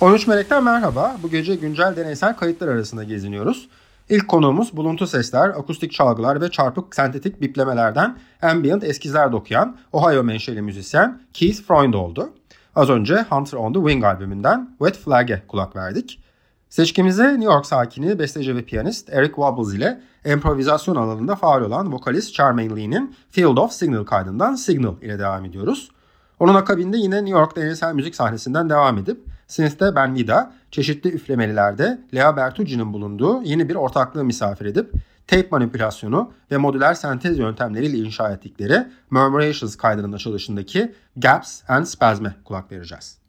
13 Melek'ten merhaba. Bu gece güncel deneysel kayıtlar arasında geziniyoruz. İlk konuğumuz buluntu sesler, akustik çalgılar ve çarpık sentetik biplemelerden ambient eskizler dokuyan Ohio menşeli müzisyen Keith Freund oldu. Az önce Hunter on the Wing albümünden Wet Flag'e kulak verdik. Seçkimize New York sakini, besteci ve piyanist Eric Wobbles ile improvizasyon alanında faal olan vokalist Charmaine Lee'nin Field of Signal kaydından Signal ile devam ediyoruz. Onun akabinde yine New York deneysel müzik sahnesinden devam edip Synth'te Ben Vida, çeşitli üflemelilerde Lea Bertucci'nin bulunduğu yeni bir ortaklığı misafir edip tape manipülasyonu ve modüler sentez yöntemleriyle inşa ettikleri Murmurations kaydının açılışındaki Gaps and Spasm'e kulak vereceğiz.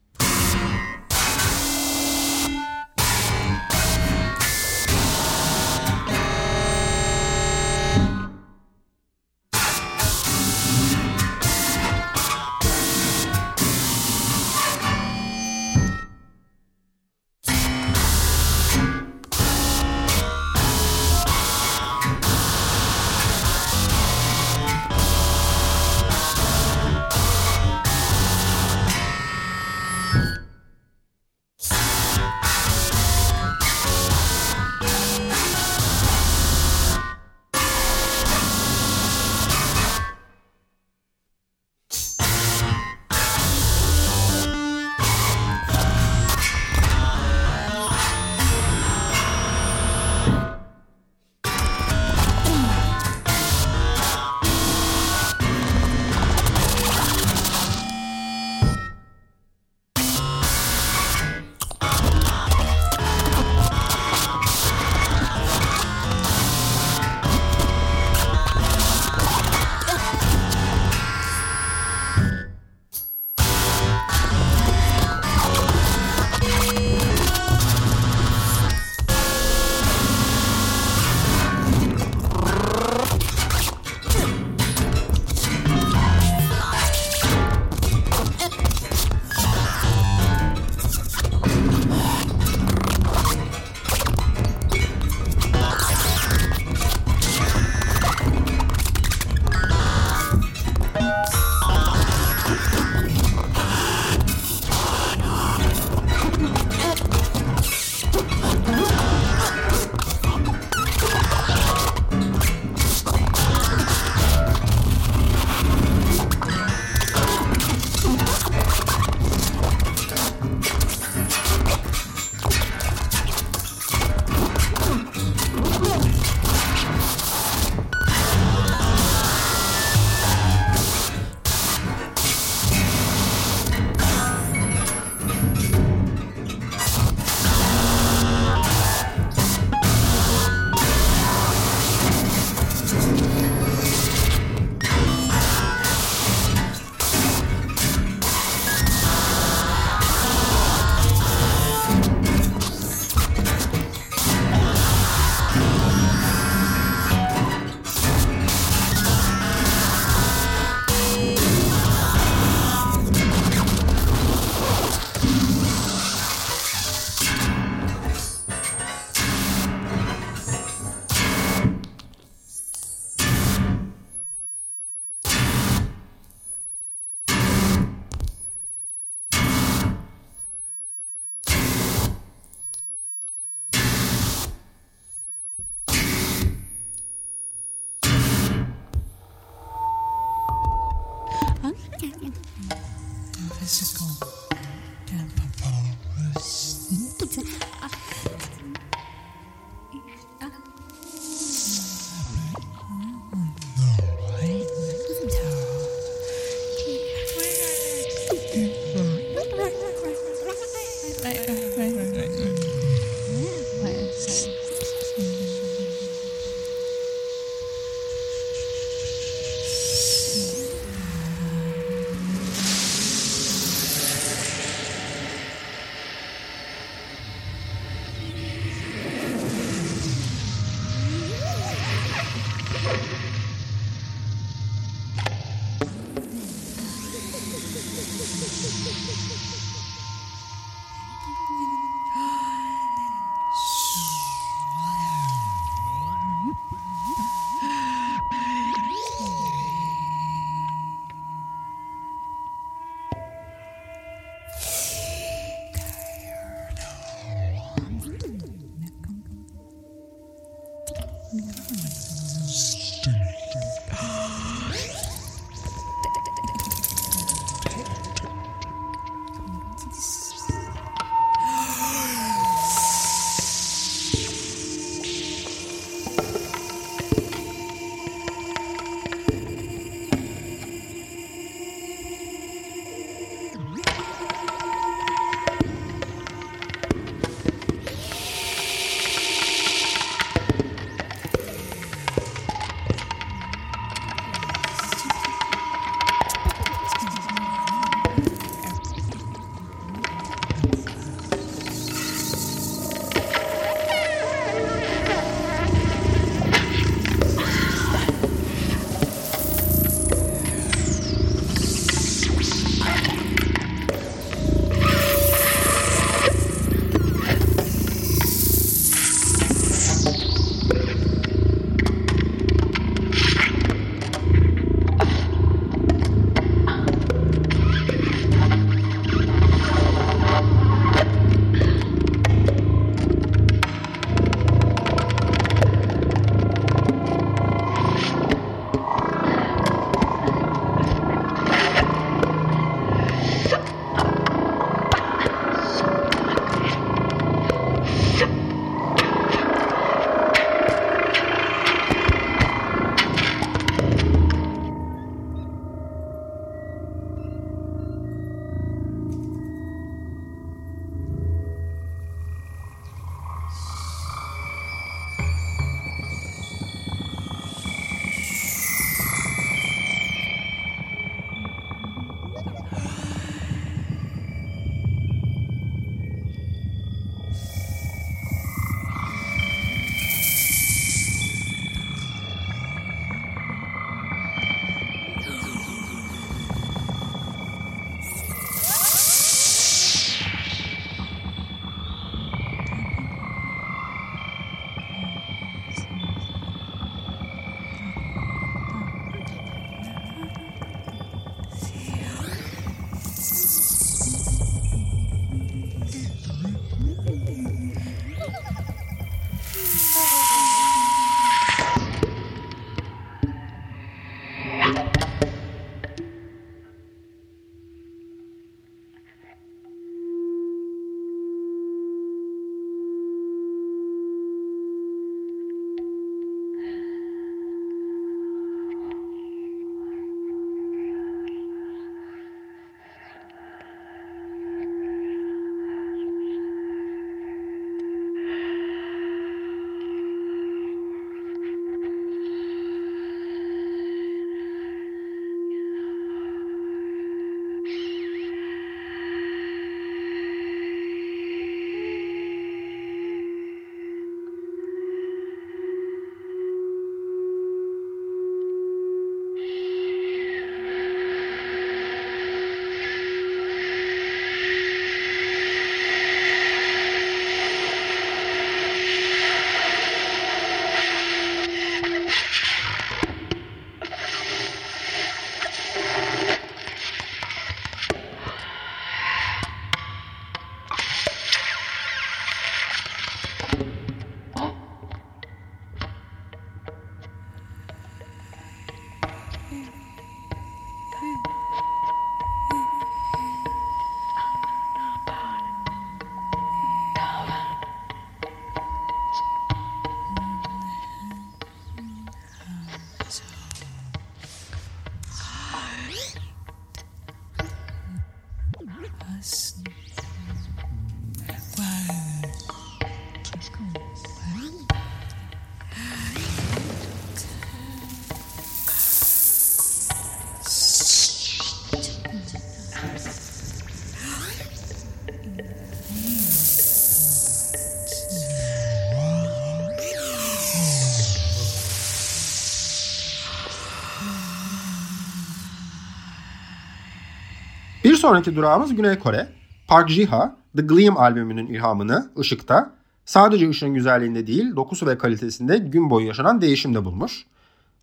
Sonraki durağımız Güney Kore. Park Ji-ha, The Gleam albümünün ilhamını ışıkta sadece ışığın güzelliğinde değil dokusu ve kalitesinde gün boyu yaşanan değişimde bulmuş.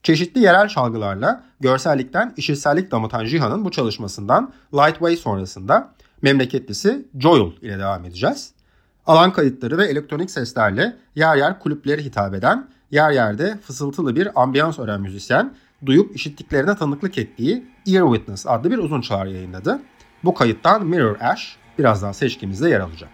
Çeşitli yerel çalgılarla görsellikten işitsellik damıtan Jiha'nın bu çalışmasından Lightway sonrasında memleketlisi Joyul ile devam edeceğiz. Alan kayıtları ve elektronik seslerle yer yer kulüplere hitap eden, yer yerde fısıltılı bir ambiyans öğren müzisyen duyup işittiklerine tanıklık ettiği Ear Witness adlı bir uzun çağrı yayınladı. Bu kayıttan Mirror Ash birazdan seçkimizde yer alacak.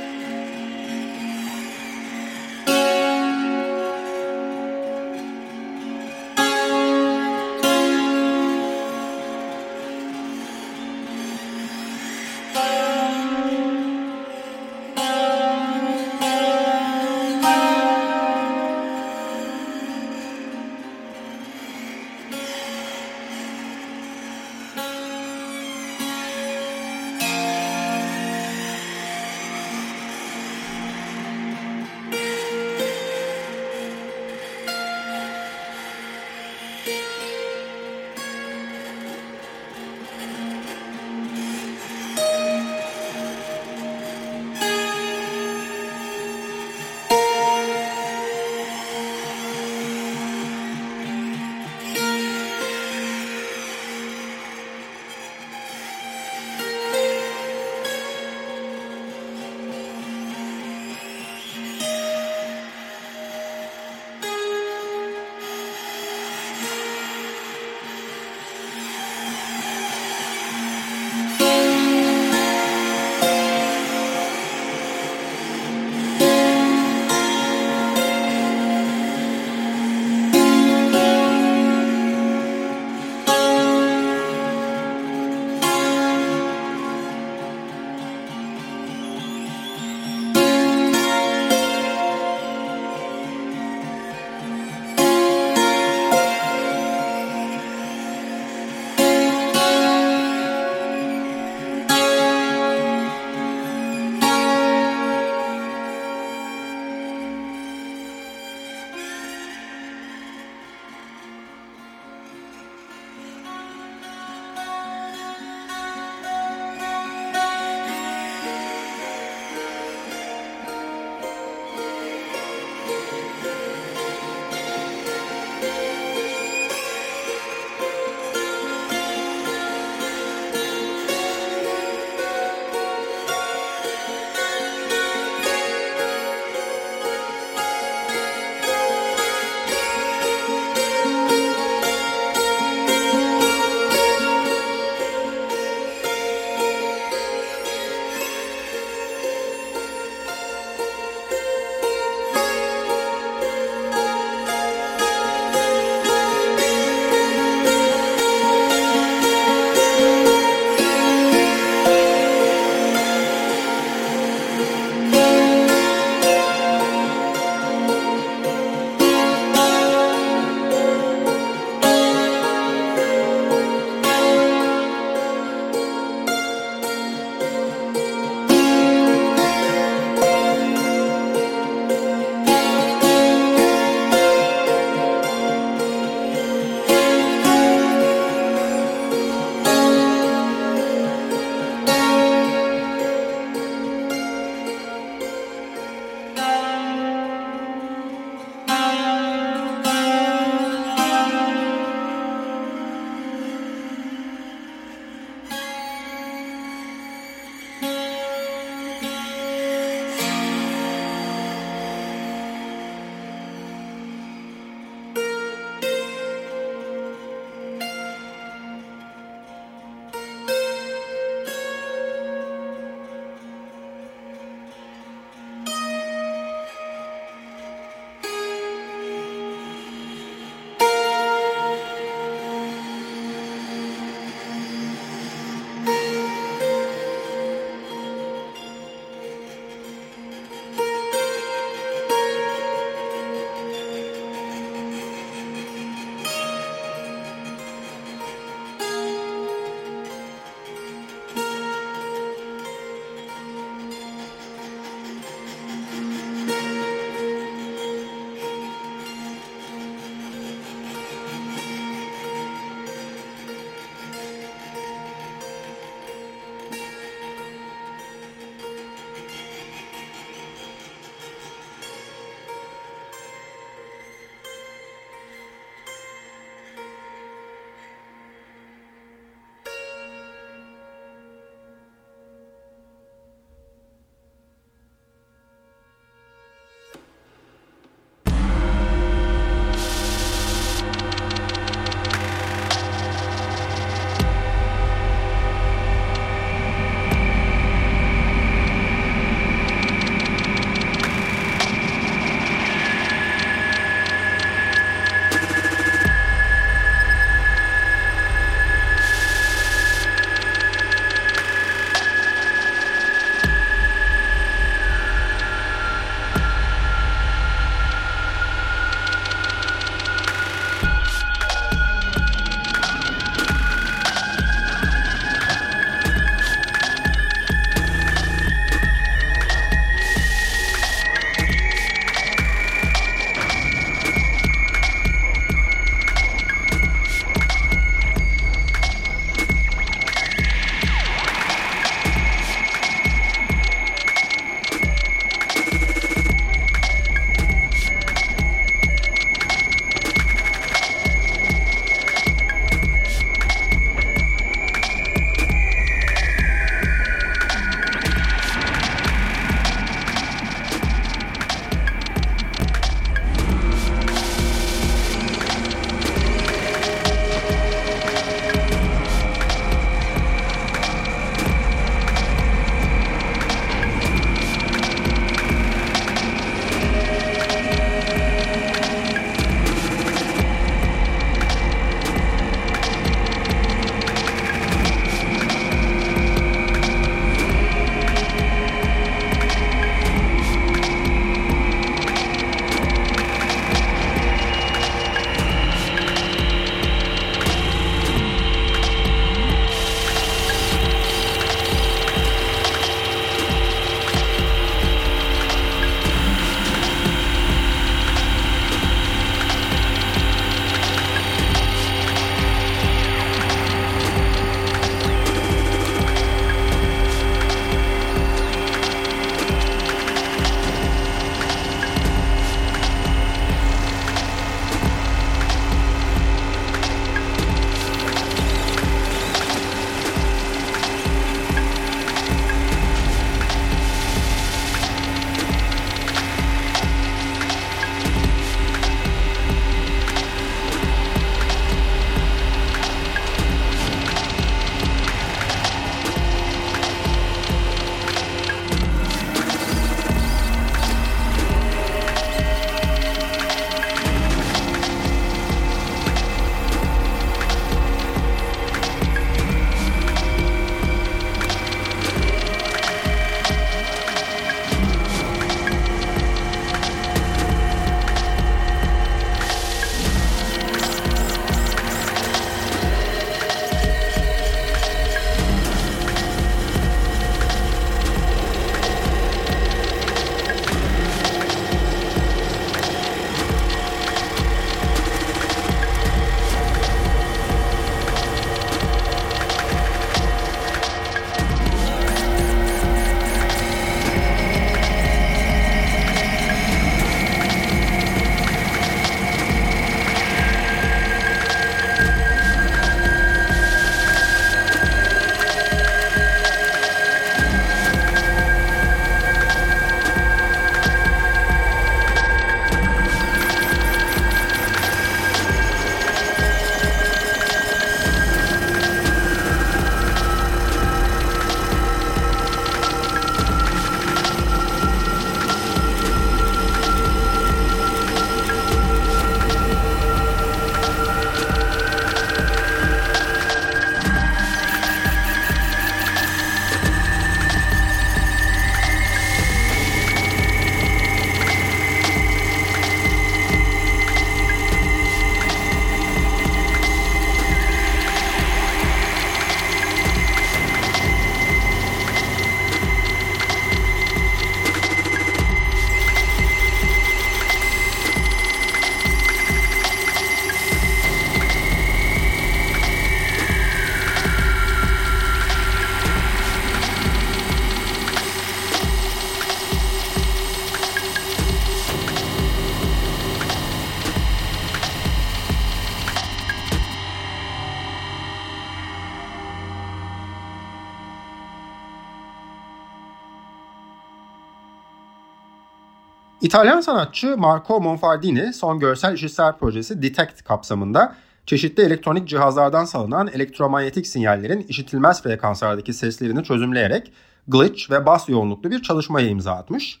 İtalyan sanatçı Marco Monfardini son görsel işitsel projesi Detect kapsamında çeşitli elektronik cihazlardan salınan elektromanyetik sinyallerin işitilmez frekanslardaki seslerini çözümleyerek glitch ve bas yoğunluklu bir çalışmaya imza atmış.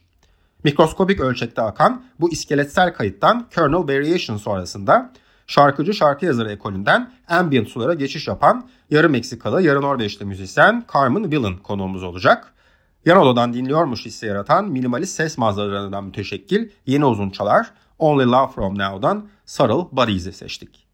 Mikroskopik ölçekte akan bu iskeletsel kayıttan kernel variation sonrasında şarkıcı şarkı yazarı ekolünden ambient sulara geçiş yapan yarı Meksikalı yarı Norveçli müzisyen Carmen Willen konuğumuz olacak. Yan dinliyormuş hissi yaratan minimalist ses manzaralarından müteşekkil yeni uzun çalar Only Love From Now'dan Sarıl Bodies'i seçtik.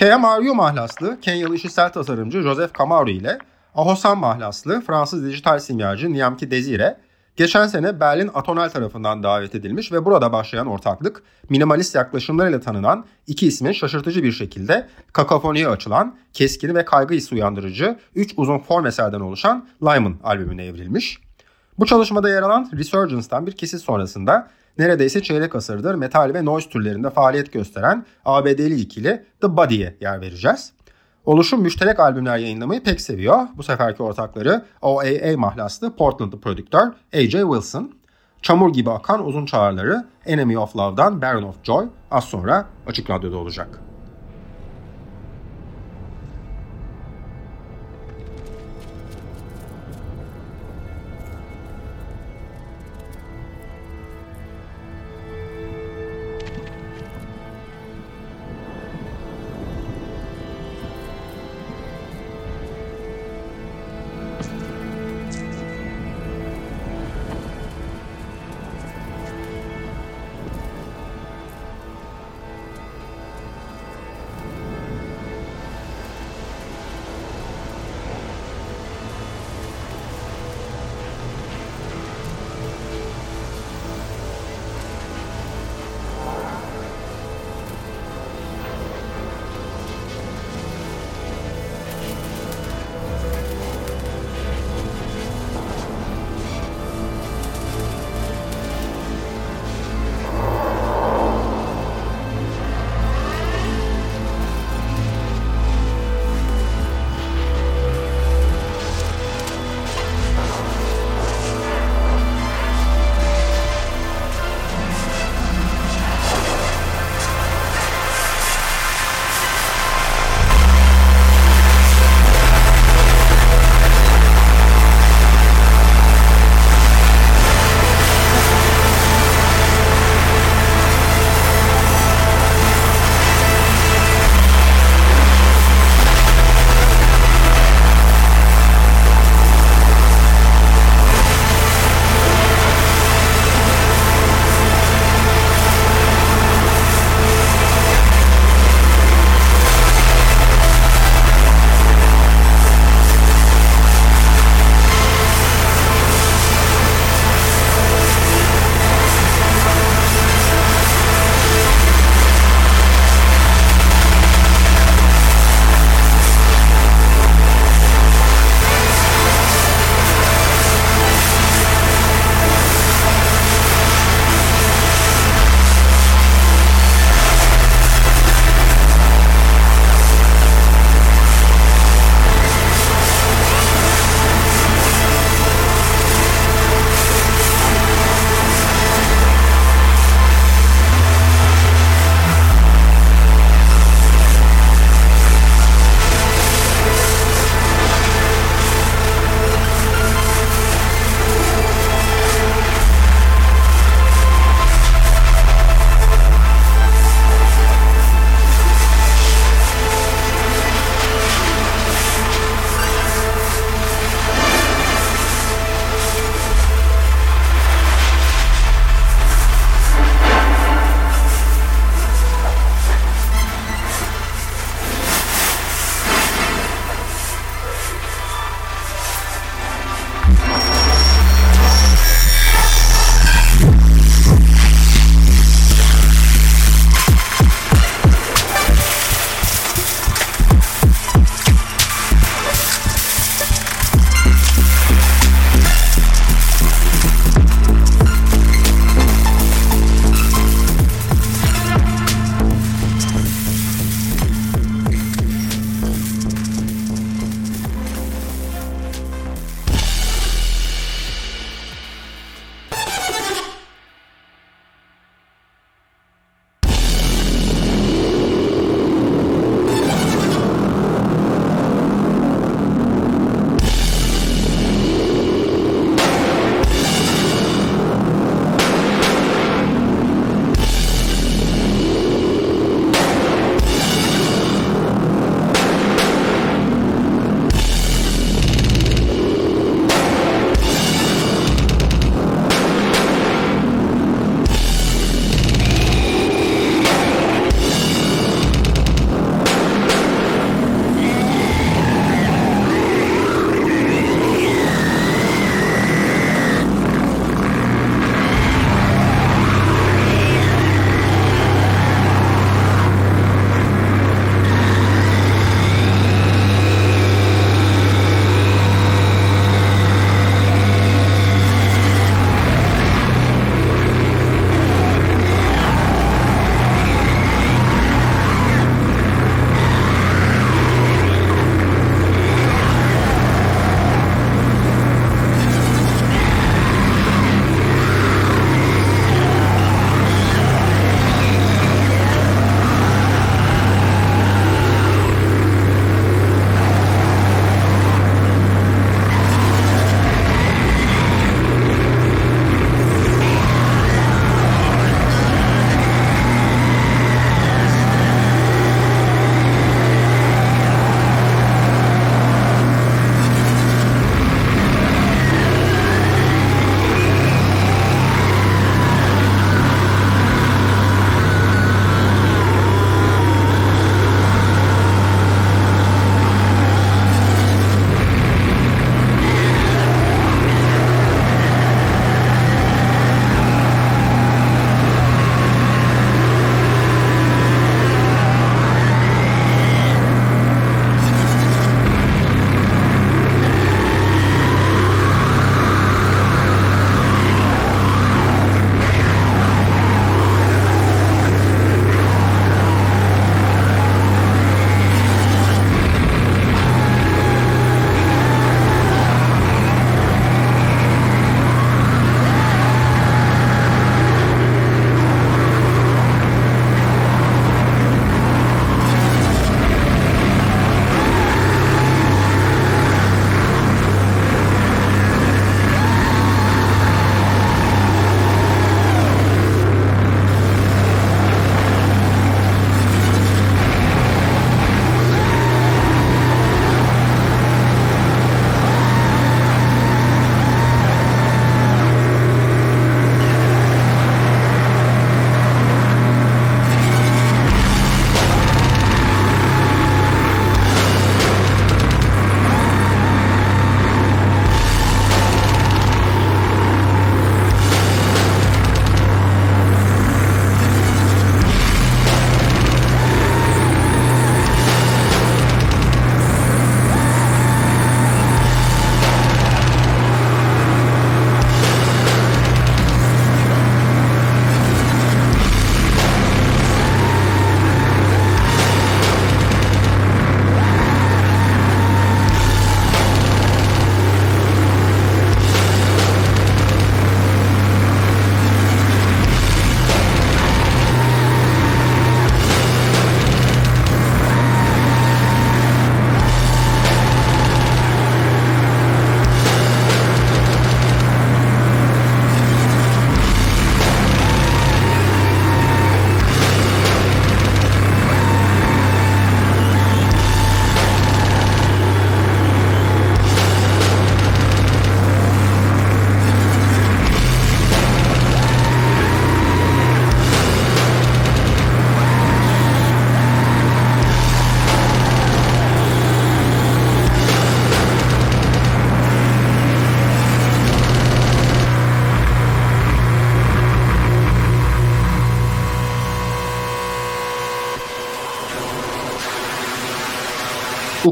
KMRU mahlaslı Kenyalı işitsel tasarımcı Joseph Kamaru ile Ahosan mahlaslı Fransız dijital simyacı Niamki Desire geçen sene Berlin Atonal tarafından davet edilmiş ve burada başlayan ortaklık minimalist yaklaşımlarıyla tanınan iki ismin şaşırtıcı bir şekilde kakafoniye açılan, keskin ve kaygı hissi uyandırıcı 3 uzun form eserden oluşan Lyman albümüne evrilmiş. Bu çalışmada yer alan Resurgence'dan bir kesit sonrasında neredeyse çeyrek asırdır metal ve noise türlerinde faaliyet gösteren ABD'li ikili The Body'ye yer vereceğiz. Oluşum müşterek albümler yayınlamayı pek seviyor. Bu seferki ortakları OAA mahlaslı Portland'lı prodüktör AJ Wilson. Çamur gibi akan uzun çağrıları Enemy of Love'dan Baron of Joy az sonra Açık Radyo'da olacak.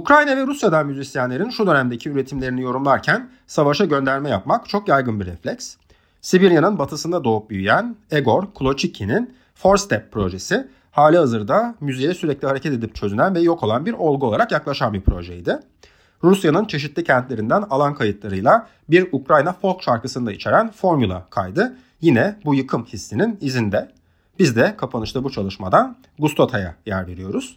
Ukrayna ve Rusya'dan müzisyenlerin şu dönemdeki üretimlerini yorumlarken savaşa gönderme yapmak çok yaygın bir refleks. Sibirya'nın batısında doğup büyüyen Egor Klochiki'nin Four Step projesi hali hazırda müziğe sürekli hareket edip çözünen ve yok olan bir olgu olarak yaklaşan bir projeydi. Rusya'nın çeşitli kentlerinden alan kayıtlarıyla bir Ukrayna folk şarkısını da içeren Formula kaydı yine bu yıkım hissinin izinde. Biz de kapanışta bu çalışmadan Gustota'ya yer veriyoruz.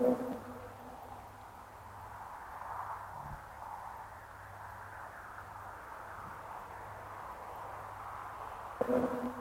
Thank you.